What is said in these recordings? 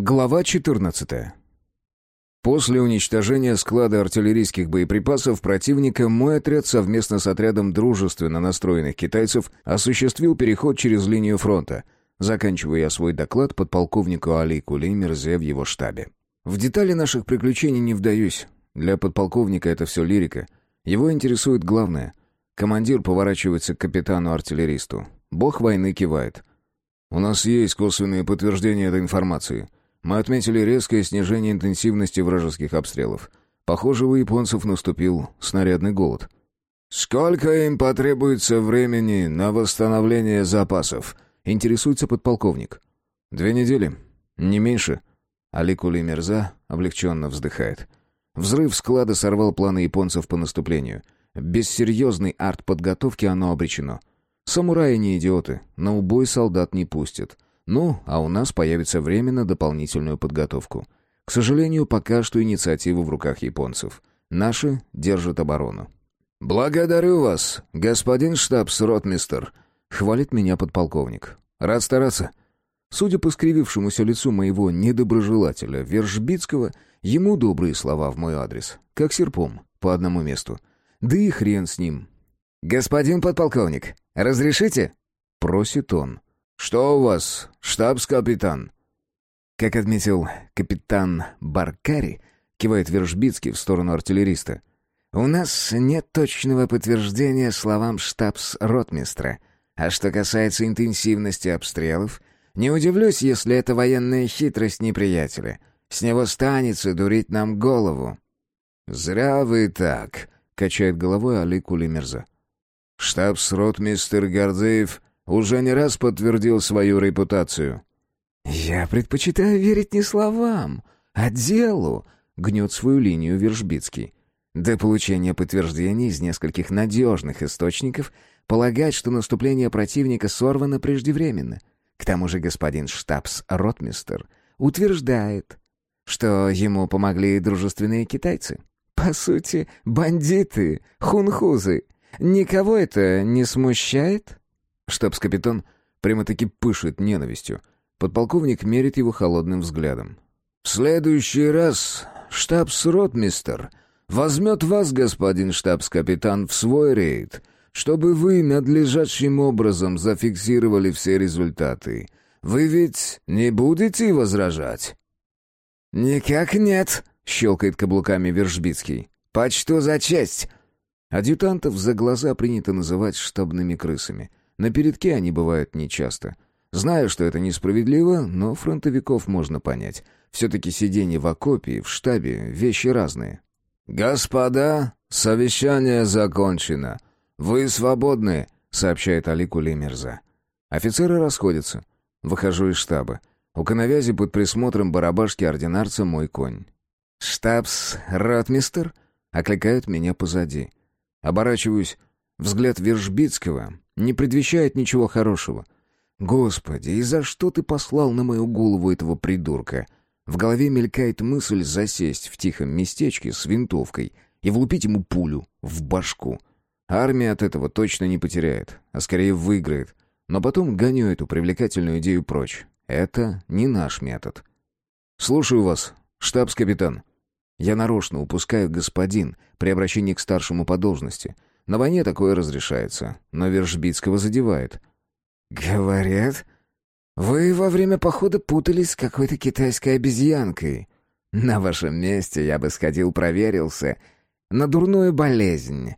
Глава 14. После уничтожения склада артиллерийских боеприпасов противника мой отряд совместно с отрядом дружественно настроенных китайцев осуществил переход через линию фронта, заканчивая свой доклад подполковнику Али Кули Мирзе в его штабе. В детали наших приключений не вдаюсь. Для подполковника это все лирика. Его интересует главное. Командир поворачивается к капитану-артиллеристу. Бог войны кивает. «У нас есть косвенные подтверждения этой информации». Мы отметили резкое снижение интенсивности вражеских обстрелов. Похоже, у японцев наступил снарядный голод. «Сколько им потребуется времени на восстановление запасов?» — интересуется подполковник. «Две недели. Не меньше». Аликули Мерза облегченно вздыхает. Взрыв склада сорвал планы японцев по наступлению. Без серьезной артподготовки оно обречено. Самураи не идиоты, на убой солдат не пустят. Ну, а у нас появится время на дополнительную подготовку. К сожалению, пока что инициатива в руках японцев. Наши держат оборону. «Благодарю вас, господин штабс-ротмистер», — хвалит меня подполковник. «Рад стараться». Судя по скривившемуся лицу моего недоброжелателя Вержбицкого, ему добрые слова в мой адрес, как серпом, по одному месту. Да и хрен с ним. «Господин подполковник, разрешите?» — просит он. «Что у вас, штабс-капитан?» Как отметил капитан Баркари, кивает Вержбицкий в сторону артиллериста. «У нас нет точного подтверждения словам штабс-ротмистра. А что касается интенсивности обстрелов, не удивлюсь, если это военная хитрость неприятеля. С него станется дурить нам голову». «Зря вы так», — качает головой Али Кулимерза. «Штабс-ротмистр Гордеев уже не раз подтвердил свою репутацию. «Я предпочитаю верить не словам, а делу», — гнет свою линию Вержбицкий. До получения подтверждений из нескольких надежных источников полагать, что наступление противника сорвано преждевременно. К тому же господин штабс-ротмистер утверждает, что ему помогли дружественные китайцы. По сути, бандиты, хунхузы. Никого это не смущает? Штабс-капитан прямо-таки пышет ненавистью. Подполковник мерит его холодным взглядом. «В следующий раз штабс-ротмистер возьмет вас, господин штабс-капитан, в свой рейд, чтобы вы надлежащим образом зафиксировали все результаты. Вы ведь не будете возражать?» «Никак нет», — щелкает каблуками Вержбицкий. «Почту за честь!» Адъютантов за глаза принято называть штабными крысами. На передке они бывают нечасто. Знаю, что это несправедливо, но фронтовиков можно понять. Все-таки сиденье в окопе и в штабе — вещи разные. «Господа, совещание закончено. Вы свободны», — сообщает Алику Лемерза. Офицеры расходятся. Выхожу из штаба. У коновязи под присмотром барабашки ординарца мой конь. «Штабс, ротмистер?» — окликают меня позади. Оборачиваюсь. Взгляд Вержбицкого не предвещает ничего хорошего. Господи, и за что ты послал на мою голову этого придурка? В голове мелькает мысль засесть в тихом местечке с винтовкой и влупить ему пулю в башку. Армия от этого точно не потеряет, а скорее выиграет. Но потом гоню эту привлекательную идею прочь. Это не наш метод. «Слушаю вас, штабс-капитан». Я нарочно упускаю «господин» при обращении к старшему по должности — на войне такое разрешается, но Вержбицкого задевает. «Говорят, вы во время похода путались с какой-то китайской обезьянкой. На вашем месте я бы сходил проверился на дурную болезнь».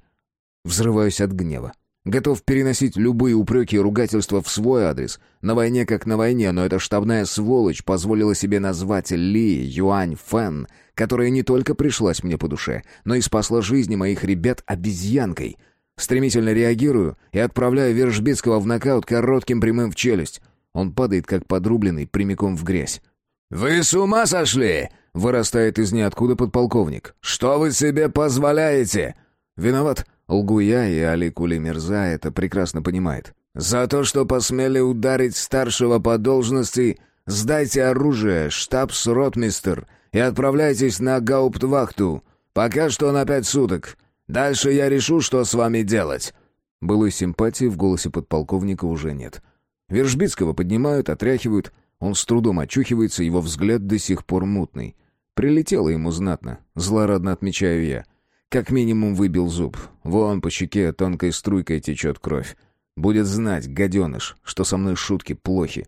Взрываюсь от гнева. Готов переносить любые упреки и ругательства в свой адрес. На войне как на войне, но эта штабная сволочь позволила себе назвать Ли Юань Фэн, которая не только пришлась мне по душе, но и спасла жизни моих ребят обезьянкой. Стремительно реагирую и отправляю Вержбицкого в нокаут коротким прямым в челюсть. Он падает, как подрубленный, прямиком в грязь. «Вы с ума сошли?» — вырастает из ниоткуда подполковник. «Что вы себе позволяете?» «Виноват», Лгу я, и Али Кули Мирза это прекрасно понимает. «За то, что посмели ударить старшего по должности, сдайте оружие, штабс-ротмистер, и отправляйтесь на гауптвахту. Пока что на пять суток. Дальше я решу, что с вами делать». Былой симпатии в голосе подполковника уже нет. Вержбицкого поднимают, отряхивают. Он с трудом очухивается, его взгляд до сих пор мутный. Прилетело ему знатно, злорадно отмечаю я. Как минимум выбил зуб. Вон по щеке тонкой струйкой течет кровь. Будет знать, гаденыш, что со мной шутки плохи.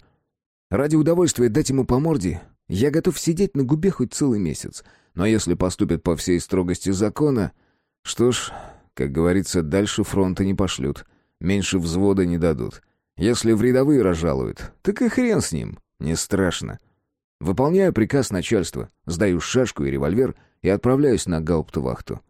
Ради удовольствия дать ему по морде, я готов сидеть на губе хоть целый месяц. Но если поступят по всей строгости закона... Что ж, как говорится, дальше фронта не пошлют. Меньше взвода не дадут. Если в рядовые разжалуют, так и хрен с ним. Не страшно. Выполняю приказ начальства, сдаю шашку и револьвер и отправляюсь на гауптвахту.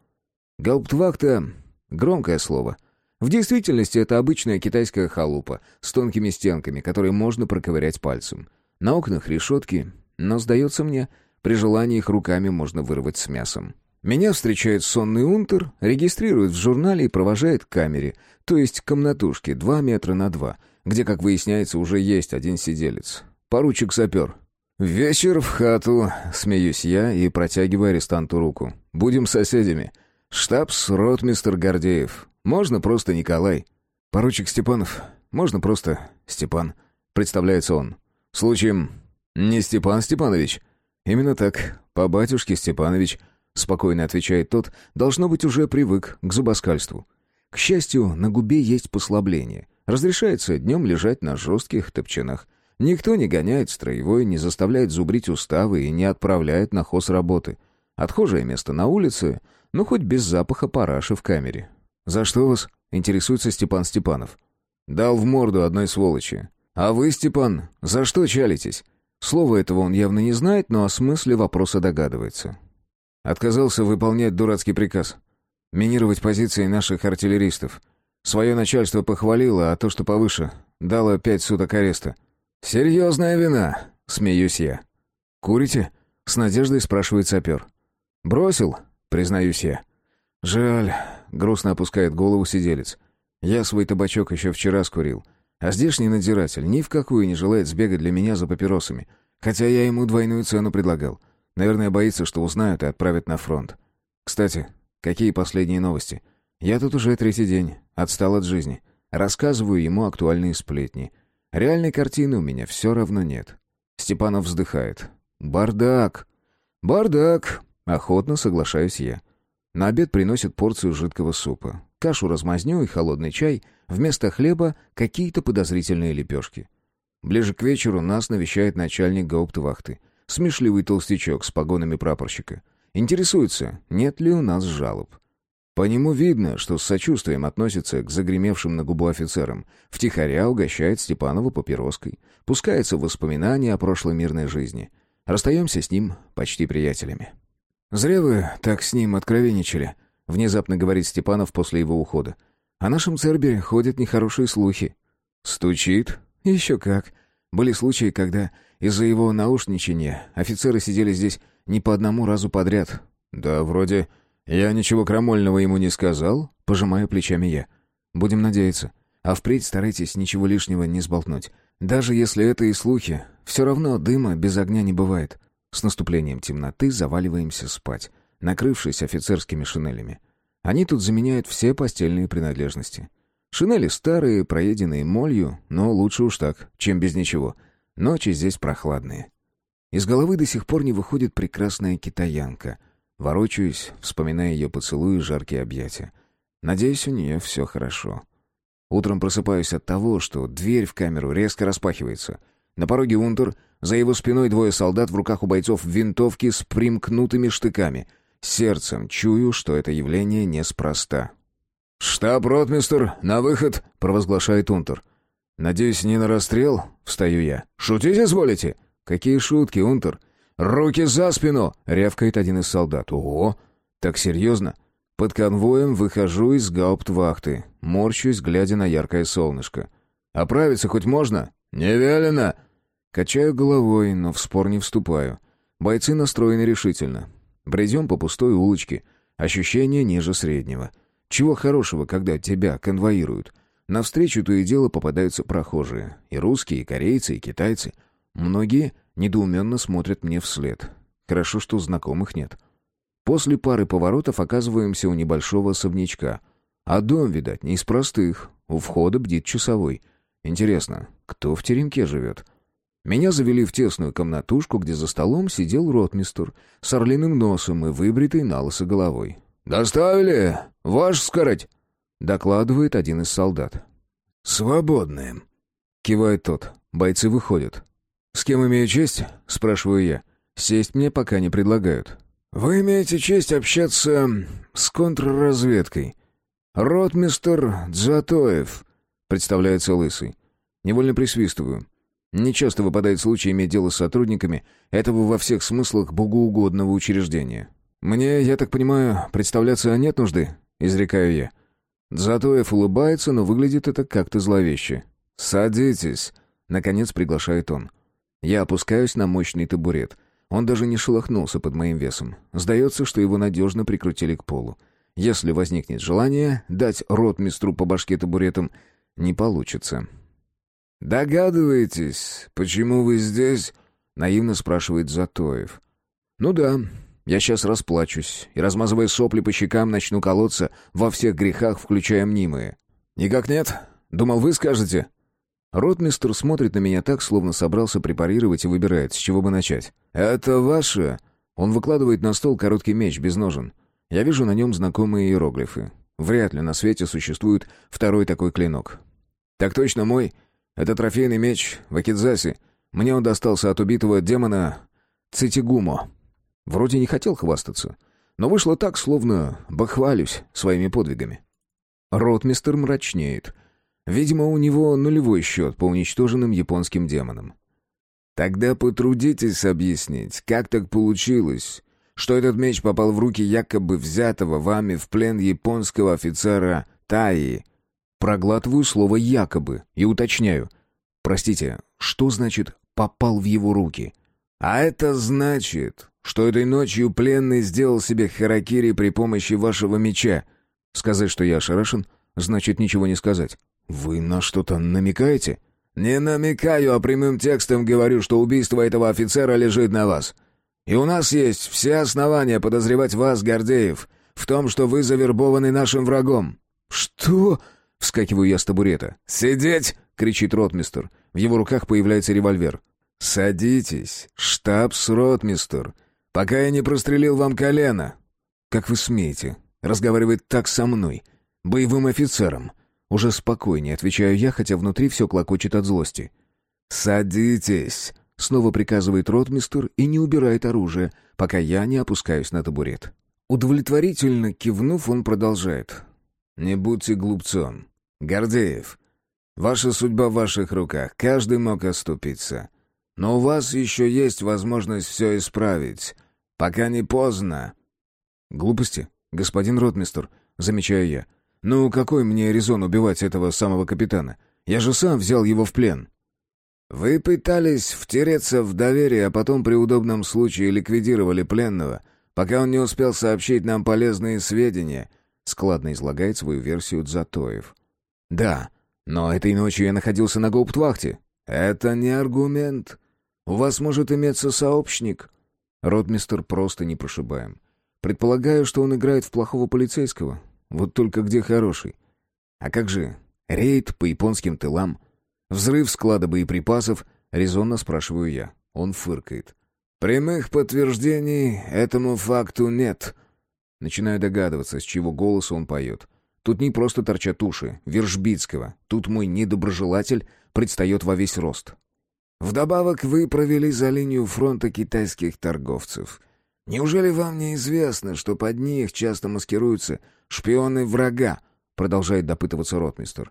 Гауптвахта — громкое слово. В действительности это обычная китайская халупа с тонкими стенками, которые можно проковырять пальцем. На окнах решетки, но, сдается мне, при желании их руками можно вырвать с мясом. Меня встречает сонный унтер, регистрирует в журнале и провожает к камере, то есть комнатушке 2 метра на 2, где, как выясняется, уже есть один сиделец. Поручик-сапер. «Вечер в хату», — смеюсь я и протягиваю арестанту руку. «Будем соседями. Штабс, ротмистер Гордеев. Можно просто Николай». «Поручик Степанов. Можно просто Степан», — представляется он. «Случаем не Степан Степанович?» «Именно так. По батюшке Степанович», — спокойно отвечает тот, должно быть, уже привык к зубоскальству. К счастью, на губе есть послабление. Разрешается днем лежать на жестких топчинах. Никто не гоняет строевой, не заставляет зубрить уставы и не отправляет на хоз работы. Отхожее место на улице, ну хоть без запаха параши в камере. «За что вас?» — интересуется Степан Степанов. «Дал в морду одной сволочи. А вы, Степан, за что чалитесь?» Слово этого он явно не знает, но о смысле вопроса догадывается. Отказался выполнять дурацкий приказ. Минировать позиции наших артиллеристов. Свое начальство похвалило, а то, что повыше, дало пять суток ареста. «Серьезная вина», — смеюсь я. «Курите?» — с надеждой спрашивает сапер. «Бросил», — признаюсь я. «Жаль», — грустно опускает голову сиделец. «Я свой табачок еще вчера скурил. А здешний надзиратель ни в какую не желает сбегать для меня за папиросами, хотя я ему двойную цену предлагал. Наверное, боится, что узнают и отправят на фронт. Кстати, какие последние новости? Я тут уже третий день, отстал от жизни. Рассказываю ему актуальные сплетни. Реальной картины у меня все равно нет. Степанов вздыхает. «Бардак!» «Бардак!» — охотно соглашаюсь я. На обед приносят порцию жидкого супа кашу-размазню и холодный чай, вместо хлеба какие-то подозрительные лепешки. Ближе к вечеру нас навещает начальник гауптвахты, смешливый толстячок с погонами прапорщика. Интересуется, нет ли у нас жалоб. По нему видно, что с сочувствием относится к загремевшим на губу офицерам, втихаря угощает Степанова папироской, пускается в воспоминания о прошлой мирной жизни. Расстаемся с ним почти приятелями. «Зря вы так с ним откровенничали», Внезапно говорит Степанов после его ухода. О нашем Цербере ходят нехорошие слухи. Стучит? Еще как. Были случаи, когда из-за его наушничания офицеры сидели здесь не по одному разу подряд. Да, вроде... Я ничего крамольного ему не сказал, пожимаю плечами я. Будем надеяться. А впредь старайтесь ничего лишнего не сболтнуть. Даже если это и слухи, все равно дыма без огня не бывает. С наступлением темноты заваливаемся спать накрывшись офицерскими шинелями. Они тут заменяют все постельные принадлежности. Шинели старые, проеденные молью, но лучше уж так, чем без ничего. Ночи здесь прохладные. Из головы до сих пор не выходит прекрасная китаянка. Ворочаюсь, вспоминая ее поцелуи и жаркие объятия. Надеюсь, у нее все хорошо. Утром просыпаюсь от того, что дверь в камеру резко распахивается. На пороге унтер, за его спиной двое солдат, в руках у бойцов винтовки с примкнутыми штыками — Сердцем чую, что это явление неспроста. «Штаб-ротмистер, на выход!» — провозглашает Унтер. «Надеюсь, не на расстрел?» — встаю я. «Шутить изволите?» «Какие шутки, Унтер?» «Руки за спину!» — рявкает один из солдат. «Ого! Так серьезно?» Под конвоем выхожу из гауптвахты, морщусь, глядя на яркое солнышко. «Оправиться хоть можно?» «Не велено!» Качаю головой, но в спор не вступаю. Бойцы настроены решительно. Бредем по пустой улочке. Ощущение ниже среднего. Чего хорошего, когда тебя конвоируют? Навстречу то и дело попадаются прохожие. И русские, и корейцы, и китайцы. Многие недоуменно смотрят мне вслед. Хорошо, что знакомых нет. После пары поворотов оказываемся у небольшого особнячка. А дом, видать, не из простых. У входа бдит часовой. Интересно, кто в теремке живет? Меня завели в тесную комнатушку, где за столом сидел ротмистр с орлиным носом и выбритой на головой. «Доставили? Ваш скороть?» — докладывает один из солдат. «Свободные», — кивает тот. Бойцы выходят. «С кем имею честь?» — спрашиваю я. Сесть мне пока не предлагают. «Вы имеете честь общаться с контрразведкой. Ротмистер Дзатоев», — представляется Лысый. Невольно присвистываю. Нечасто выпадает случай иметь дело с сотрудниками этого во всех смыслах богоугодного учреждения. «Мне, я так понимаю, представляться нет нужды?» — изрекаю я. Дзатоев улыбается, но выглядит это как-то зловеще. «Садитесь», — наконец приглашает он. Я опускаюсь на мощный табурет. Он даже не шелохнулся под моим весом. Сдается, что его надежно прикрутили к полу. Если возникнет желание дать ротмистру по башке табуретом, не получится. «Догадываетесь, почему вы здесь?» — наивно спрашивает Затоев. «Ну да, я сейчас расплачусь и, размазывая сопли по щекам, начну колоться во всех грехах, включая мнимые». «Никак нет? Думал, вы скажете?» Ротмистр смотрит на меня так, словно собрался препарировать и выбирает, с чего бы начать. «Это ваше?» Он выкладывает на стол короткий меч без ножен. Я вижу на нем знакомые иероглифы. Вряд ли на свете существует второй такой клинок. «Так точно мой. Это трофейный меч в Акидзасе. Мне он достался от убитого демона Цитигумо. Вроде не хотел хвастаться, но вышло так, словно бахвалюсь своими подвигами. Ротмистер мрачнеет. Видимо, у него нулевой счет по уничтоженным японским демонам. «Тогда потрудитесь объяснить, как так получилось, что этот меч попал в руки якобы взятого вами в плен японского офицера Таи, Проглатываю слово «якобы» и уточняю. Простите, что значит «попал в его руки»? А это значит, что этой ночью пленный сделал себе харакири при помощи вашего меча. Сказать, что я ошарашен, значит ничего не сказать. Вы на что-то намекаете? Не намекаю, а прямым текстом говорю, что убийство этого офицера лежит на вас. И у нас есть все основания подозревать вас, Гордеев, в том, что вы завербованы нашим врагом. Что? Вскакиваю я с табурета. «Сидеть!» — кричит ротмистер. В его руках появляется револьвер. «Садитесь, штабс-ротмистер, пока я не прострелил вам колено». «Как вы смеете разговаривать так со мной, боевым офицером?» Уже спокойнее отвечаю я, хотя внутри все клокочет от злости. «Садитесь!» — снова приказывает ротмистер и не убирает оружие, пока я не опускаюсь на табурет. Удовлетворительно кивнув, он продолжает. «Не будьте глупцом. Гордеев, ваша судьба в ваших руках, каждый мог оступиться. Но у вас еще есть возможность все исправить. Пока не поздно». «Глупости, господин ротмистер», — замечаю я. «Ну, какой мне резон убивать этого самого капитана? Я же сам взял его в плен». «Вы пытались втереться в доверие, а потом при удобном случае ликвидировали пленного, пока он не успел сообщить нам полезные сведения», — складно излагает свою версию Дзатоев. «Да, но этой ночью я находился на гауптвахте». «Это не аргумент. У вас может иметься сообщник». Ротмистер просто не прошибаем. Предполагаю, что он играет в плохого полицейского. Вот только где хороший. А как же рейд по японским тылам? Взрыв склада боеприпасов? Резонно спрашиваю я. Он фыркает. «Прямых подтверждений этому факту нет». Начинаю догадываться, с чего голоса он поет. Тут не просто торчат уши, Вержбицкого. Тут мой недоброжелатель предстает во весь рост. Вдобавок вы провели за линию фронта китайских торговцев. Неужели вам не известно, что под них часто маскируются шпионы врага? Продолжает допытываться ротмистер.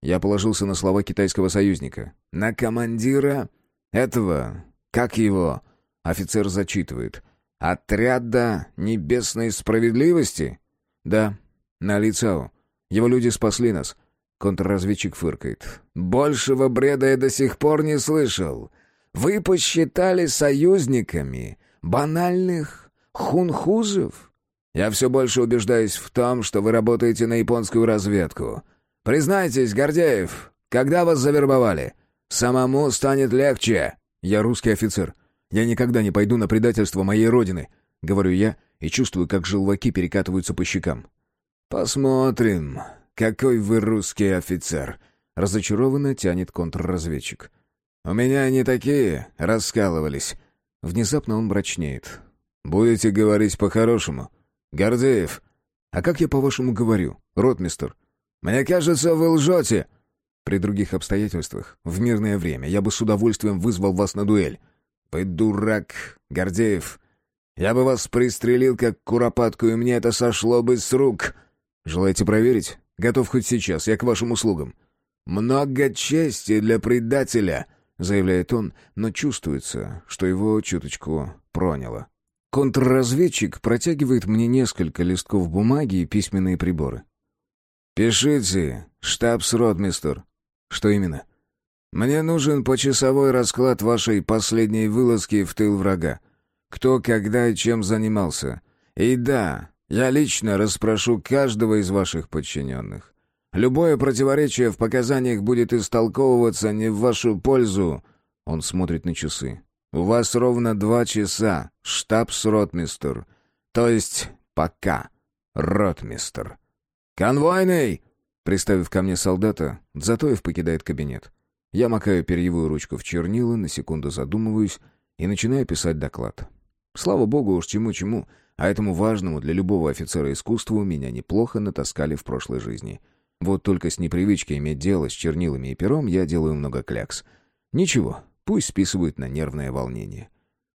Я положился на слова китайского союзника. На командира этого, как его? Офицер зачитывает. Отряда небесной справедливости? Да, на Лицао. Его люди спасли нас. Контрразведчик фыркает. «Большего бреда я до сих пор не слышал. Вы посчитали союзниками банальных хунхузов? Я все больше убеждаюсь в том, что вы работаете на японскую разведку. Признайтесь, Гордеев, когда вас завербовали? Самому станет легче». «Я русский офицер. Я никогда не пойду на предательство моей родины», — говорю я и чувствую, как желваки перекатываются по щекам. «Посмотрим, какой вы русский офицер», — разочарованно тянет контрразведчик. У меня они такие раскалывались». Внезапно он мрачнеет. «Будете говорить по-хорошему? Гордеев, а как я по-вашему говорю, ротмистер?» «Мне кажется, вы лжете!» При других обстоятельствах, в мирное время, я бы с удовольствием вызвал вас на дуэль. Вы дурак, Гордеев. Я бы вас пристрелил, как куропатку, и мне это сошло бы с рук. Желаете проверить? Готов хоть сейчас, я к вашим услугам. Много чести для предателя, заявляет он, но чувствуется, что его чуточку проняло. Контрразведчик протягивает мне несколько листков бумаги и письменные приборы. «Пишите, штабс-ротмистер». «Что именно?» «Мне нужен почасовой расклад вашей последней вылазки в тыл врага. Кто, когда и чем занимался. И да, я лично расспрошу каждого из ваших подчиненных. Любое противоречие в показаниях будет истолковываться не в вашу пользу». Он смотрит на часы. «У вас ровно два часа, штабс-ротмистер. То есть пока, ротмистер». «Конвойный!» Приставив ко мне солдата, Затоев покидает кабинет. Я макаю перьевую ручку в чернила, на секунду задумываюсь и начинаю писать доклад. Слава богу, уж чему-чему, а этому важному для любого офицера искусству меня неплохо натаскали в прошлой жизни. Вот только с непривычки иметь дело с чернилами и пером я делаю много клякс. Ничего, пусть списывают на нервное волнение.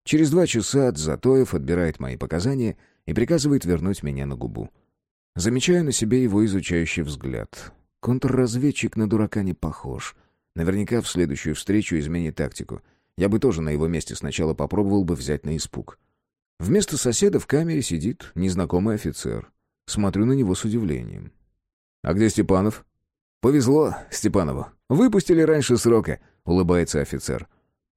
Через два часа Затоев отбирает мои показания и приказывает вернуть меня на губу. Замечаю на себе его изучающий взгляд. Контрразведчик на дурака не похож. Наверняка в следующую встречу изменит тактику. Я бы тоже на его месте сначала попробовал бы взять на испуг. Вместо соседа в камере сидит незнакомый офицер. Смотрю на него с удивлением. «А где Степанов?» «Повезло Степанову. Выпустили раньше срока», — улыбается офицер.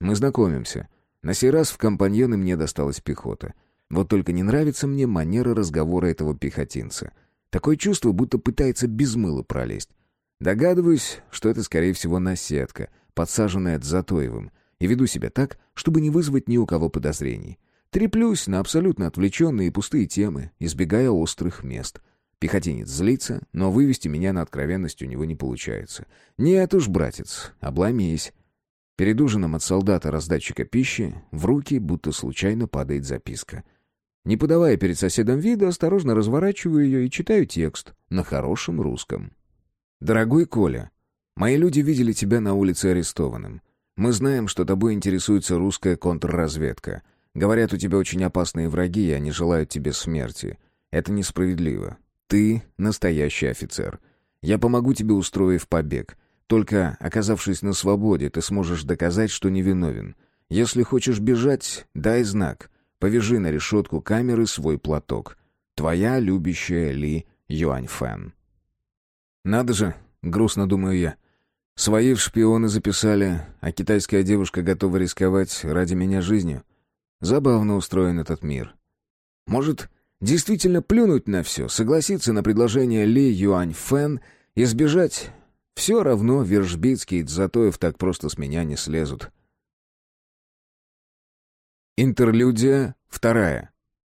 «Мы знакомимся. На сей раз в компаньоны мне досталась пехота. Вот только не нравится мне манера разговора этого пехотинца. Такое чувство, будто пытается без мыла пролезть. Догадываюсь, что это, скорее всего, наседка, подсаженная Затоевым, и веду себя так, чтобы не вызвать ни у кого подозрений. Треплюсь на абсолютно отвлеченные и пустые темы, избегая острых мест. Пехотинец злится, но вывести меня на откровенность у него не получается. Нет уж, братец, обломись. Перед ужином от солдата-раздатчика пищи в руки будто случайно падает записка — не подавая перед соседом вида, осторожно разворачиваю ее и читаю текст на хорошем русском. «Дорогой Коля, мои люди видели тебя на улице арестованным. Мы знаем, что тобой интересуется русская контрразведка. Говорят, у тебя очень опасные враги, и они желают тебе смерти. Это несправедливо. Ты настоящий офицер. Я помогу тебе, устроив побег. Только, оказавшись на свободе, ты сможешь доказать, что невиновен. Если хочешь бежать, дай знак. Повяжи на решетку камеры свой платок. Твоя любящая Ли Юаньфэн. Надо же, грустно думаю я. Свои в шпионы записали, а китайская девушка готова рисковать ради меня жизнью. Забавно устроен этот мир. Может, действительно плюнуть на все, согласиться на предложение Ли Юаньфэн и сбежать? Все равно Вержбицкий и Дзатоев так просто с меня не слезут. Интерлюдия вторая.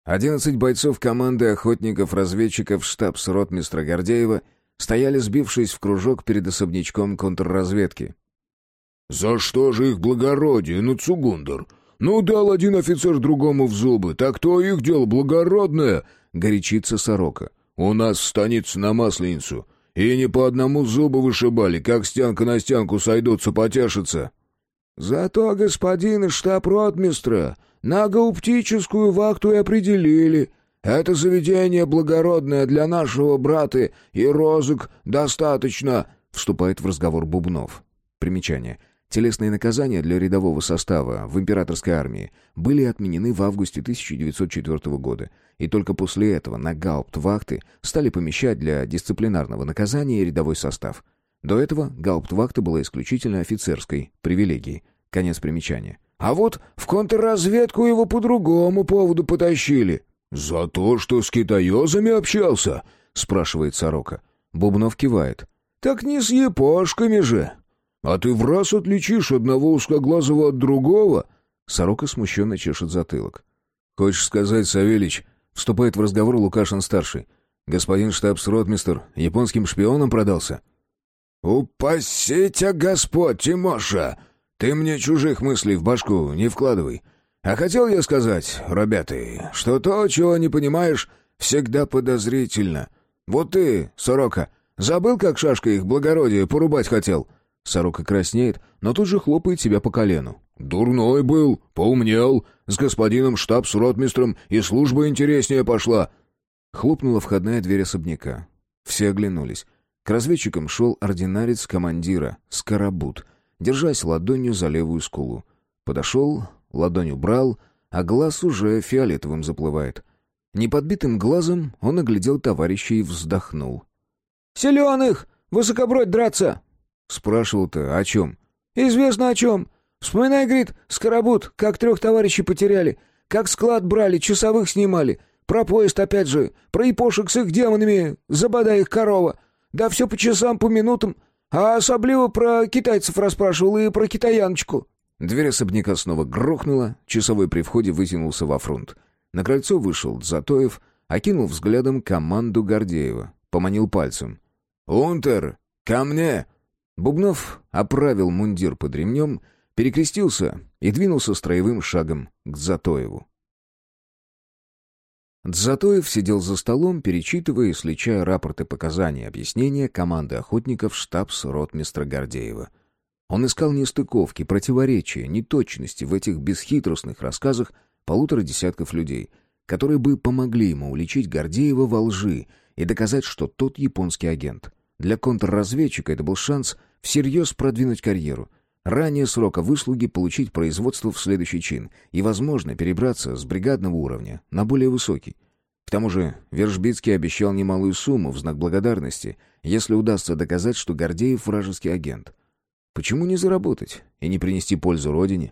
Одиннадцать бойцов команды охотников-разведчиков штабс-ротмистра Гордеева стояли, сбившись в кружок перед особнячком контрразведки. «За что же их благородие, ну, Цугундер? Ну, дал один офицер другому в зубы, так то их дело благородное!» — горячится сорока. «У нас станице на Масленицу. И не по одному зубу вышибали, как стенка на стенку сойдутся, потешатся». «Зато господин штаб-ротмистра на гауптическую вахту и определили. Это заведение благородное для нашего брата, и розыск достаточно», — вступает в разговор Бубнов. Примечание. Телесные наказания для рядового состава в императорской армии были отменены в августе 1904 года, и только после этого на гауптвахты стали помещать для дисциплинарного наказания рядовой состав. До этого гауптвахта была исключительно офицерской привилегией. Конец примечания. А вот в контрразведку его по другому поводу потащили. «За то, что с китаёзами общался?» — спрашивает Сорока. Бубнов кивает. «Так не с япошками же!» «А ты в раз отличишь одного узкоглазого от другого?» Сорока смущенно чешет затылок. «Хочешь сказать, Савельич?» — вступает в разговор Лукашин-старший. «Господин штабс-ротмистер японским шпионом продался?» «Упаси тебя, Господь, Тимоша!» Ты мне чужих мыслей в башку не вкладывай. А хотел я сказать, ребята, что то, чего не понимаешь, всегда подозрительно. Вот ты, сорока, забыл, как шашка их благородие порубать хотел?» Сорока краснеет, но тут же хлопает себя по колену. «Дурной был, поумнел, с господином штабс-ротмистром и служба интереснее пошла». Хлопнула входная дверь особняка. Все оглянулись. К разведчикам шел ординарец командира, Скоробут, держась ладонью за левую скулу. Подошел, ладонь убрал, а глаз уже фиолетовым заплывает. Неподбитым глазом он оглядел товарища и вздохнул. «Селеных! Высокобродь драться!» Спрашивал-то о чем? «Известно о чем. Вспоминай, говорит, Скоробут, как трех товарищей потеряли, как склад брали, часовых снимали, про поезд опять же, про епошек с их демонами, забодай их корова. Да все по часам, по минутам. А особливо про китайцев расспрашивал и про китаяночку». Дверь особняка снова грохнула, часовой при входе вытянулся во фронт. На крыльцо вышел Затоев, окинул взглядом команду Гордеева, поманил пальцем. «Унтер, ко мне!» Бубнов оправил мундир под ремнем, перекрестился и двинулся строевым шагом к Затоеву. Дзатоев сидел за столом, перечитывая и сличая рапорты показаний и объяснения команды охотников штабс-ротмистра Гордеева. Он искал нестыковки, противоречия, неточности в этих бесхитростных рассказах полутора десятков людей, которые бы помогли ему уличить Гордеева во лжи и доказать, что тот японский агент. Для контрразведчика это был шанс всерьез продвинуть карьеру — ранее срока выслуги получить производство в следующий чин и, возможно, перебраться с бригадного уровня на более высокий. К тому же Вержбицкий обещал немалую сумму в знак благодарности, если удастся доказать, что Гордеев вражеский агент. Почему не заработать и не принести пользу родине?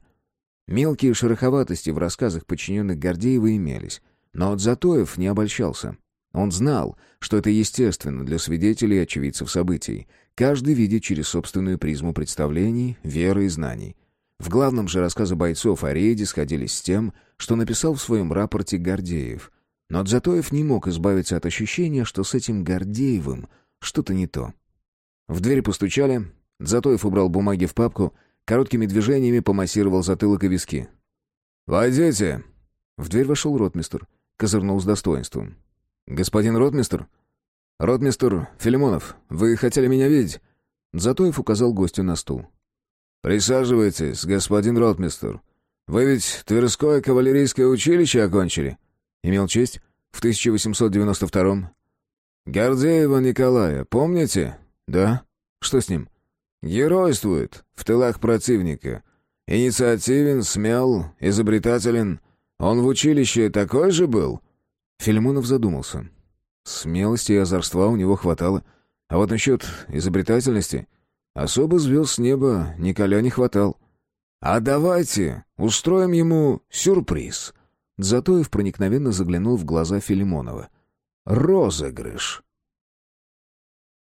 Мелкие шероховатости в рассказах подчиненных Гордеева имелись, но от Затоев не обольщался. Он знал, что это естественно для свидетелей и очевидцев событий. Каждый видит через собственную призму представлений, веры и знаний. В главном же рассказе бойцов о рейде сходились с тем, что написал в своем рапорте Гордеев. Но Дзатоев не мог избавиться от ощущения, что с этим Гордеевым что-то не то. В дверь постучали, Дзатоев убрал бумаги в папку, короткими движениями помассировал затылок и виски. «Войдите!» В дверь вошел ротмистр, козырнул с достоинством. «Господин ротмистр?» «Ротмистр Филимонов, вы хотели меня видеть?» Затоев указал гостю на стул. «Присаживайтесь, господин ротмистр. Вы ведь Тверское кавалерийское училище окончили?» «Имел честь. В 1892-м». «Гордеева Николая, помните?» «Да. Что с ним?» «Геройствует в тылах противника. Инициативен, смел, изобретателен. Он в училище такой же был?» Филимонов задумался. Смелости и озорства у него хватало. А вот насчет изобретательности... Особо звезд с неба Николя не хватал. «А давайте устроим ему сюрприз». Затоев проникновенно заглянул в глаза Филимонова. «Розыгрыш.